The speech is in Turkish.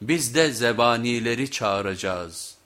Biz de zebanileri çağıracağız.